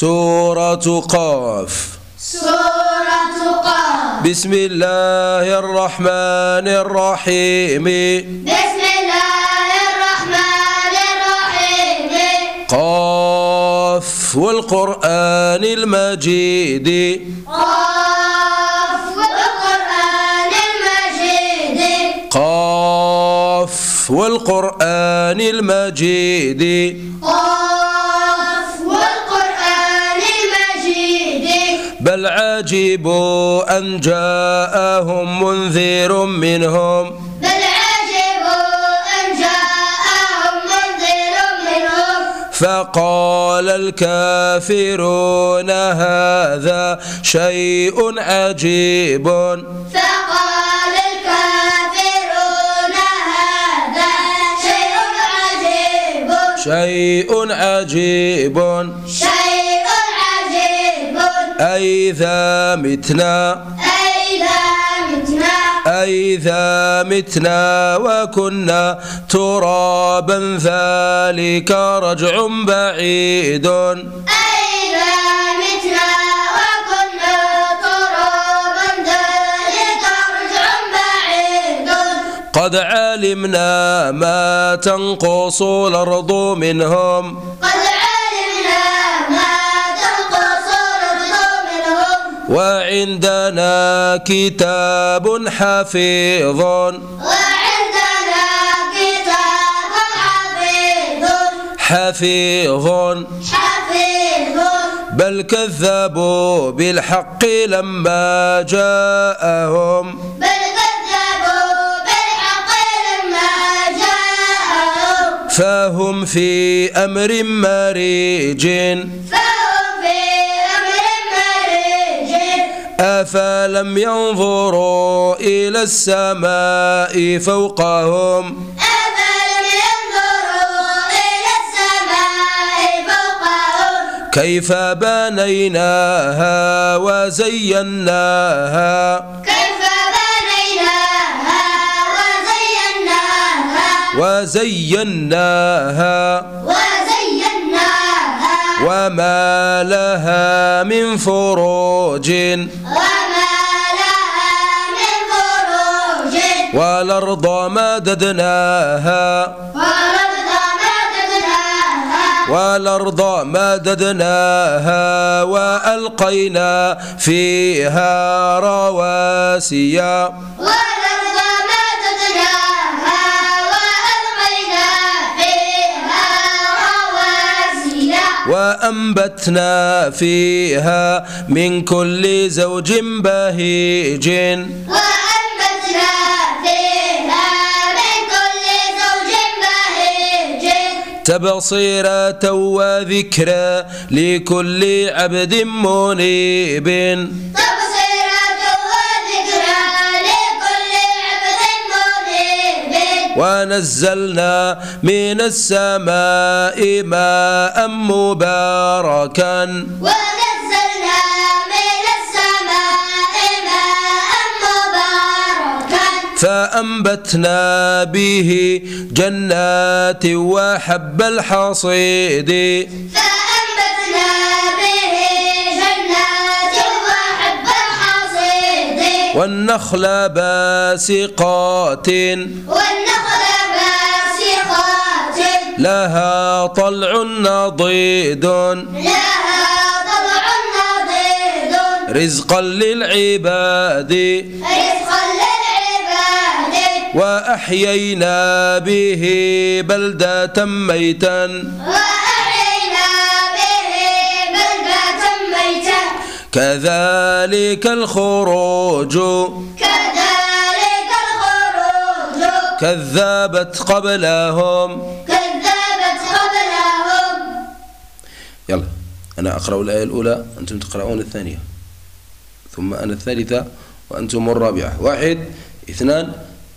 سورة قاف. سورة قاف. بسم الله الرحمن الرحيم. بسم الله الرحمن الرحيم. قاف والقرآن المجيد. قاف والقرآن المجيد. قاف والقرآن المجيد. قاف بل عجبوا أن جاءهم منذر منهم. بل عجبوا أن جاءهم منذر منهم. فقال الكافرون هذا شيء عجيب. فقال الكافرون هذا شيء عجيب. شيء عجيب. شيء عجيب أئذا متنا. أئذا متنا. أئذا متنا وكنا ترابا ذلك رجع بعيد. أئذا متنا وكنا ترابا ذلك رجع بعيد. قد علمنا ما تنقص الأرض منهم. قد علمنا وعندنا كتاب حفيظ. وعندنا كتاب حفيظ. حفيظ. حفيظ. بل كذبوا بالحق لما جاءهم. بل كذبوا بالحق لما جاءهم. فهم في أمر مريج. فهم أفلم ينظروا إلى السماء فوقهم. أفلم ينظروا إلى السماء فوقهم. كيف بنيناها وزيناها. كيف بنيناها وزيناها. وزيناها. وزيناها. وما لها من فروج. والأرض مددناها. والأرض مددناها والأرض وألقينا فيها رواسي والأرض مددناها وألقينا فيها رواسي. وأنبتنا فيها من كل زوج بهيج. تبصيرة وذكرى لكل عبد منيب. تبصرة وذكرى لكل عبد منيب. ونزلنا من السماء ماء مباركا. ونزلنا فأنبتنا به جنات وحب الحصيد. فأنبتنا به جنات وحب الحصيد. والنخل باسقات. والنخل باسقات. لها طلع نضيد. لها طلع نضيد. رزقا للعباد. رزقا للعباد وأحيينا به بلدة ميتا. وأحيينا به بلدة ميتة كذلك الخروج كذلك الخروج. كذبت قبلهم. كذبت قبلهم. يلا أنا أقرأ الآية الأولى أنتم تقرؤون الثانية. ثم أنا الثالثة وأنتم الرابعة. واحد اثنان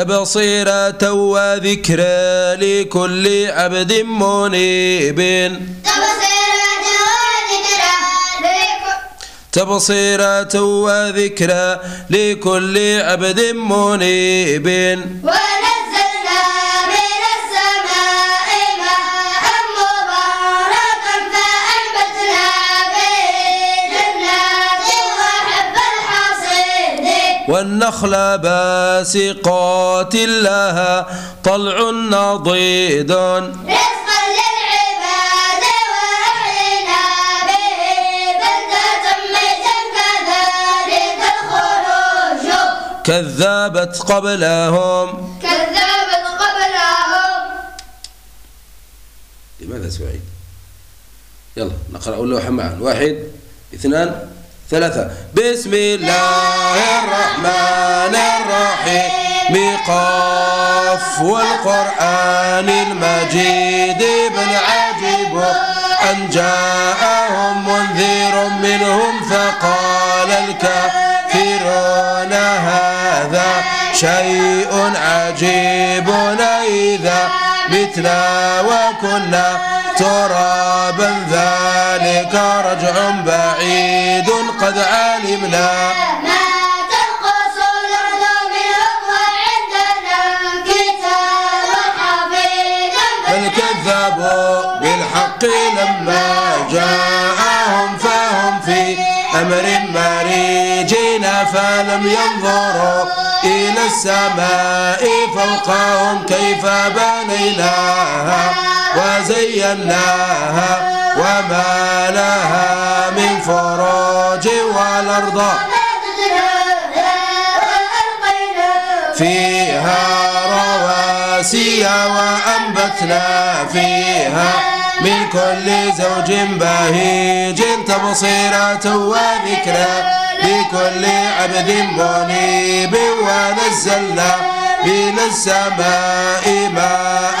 تبصيرة وذكرى لكل عبد منيب. تبصيرة وذكرى لكل تبصيرة وذكرى لكل عبد منيب. والنخل باسقات لها طلع نضيد. رزقا للعباد وأحيينا به بلدة ميتا كذلك الخروج. كذبت قبلهم. كذبت قبلهم. لماذا سعيد؟ يلا نقرأ اللوحة معا واحد اثنان. ثلاثة. بسم الله الرحمن الرحيم. قاف والقرآن المجيد بل عجب أن جاءهم منذر منهم فقال الكافرون هذا شيء عجيب. إذا متنا وكنا ترابا ذلك رجع بعيد قد علمنا. ما تنقص الأرض منهم وعندنا كتاب حفيظ بل كذبوا بالحق لما جاءهم فهم في أمر مريجين فلم ينظروا إلى السماء فوقهم كيف بنيناها. وزيناها وما لها من فروج والأرض فيها رواسي وأنبتنا فيها من كل زوج بهيج تبصيرة وذكرى لكل عبد منيب ونزلنا من السماء ماء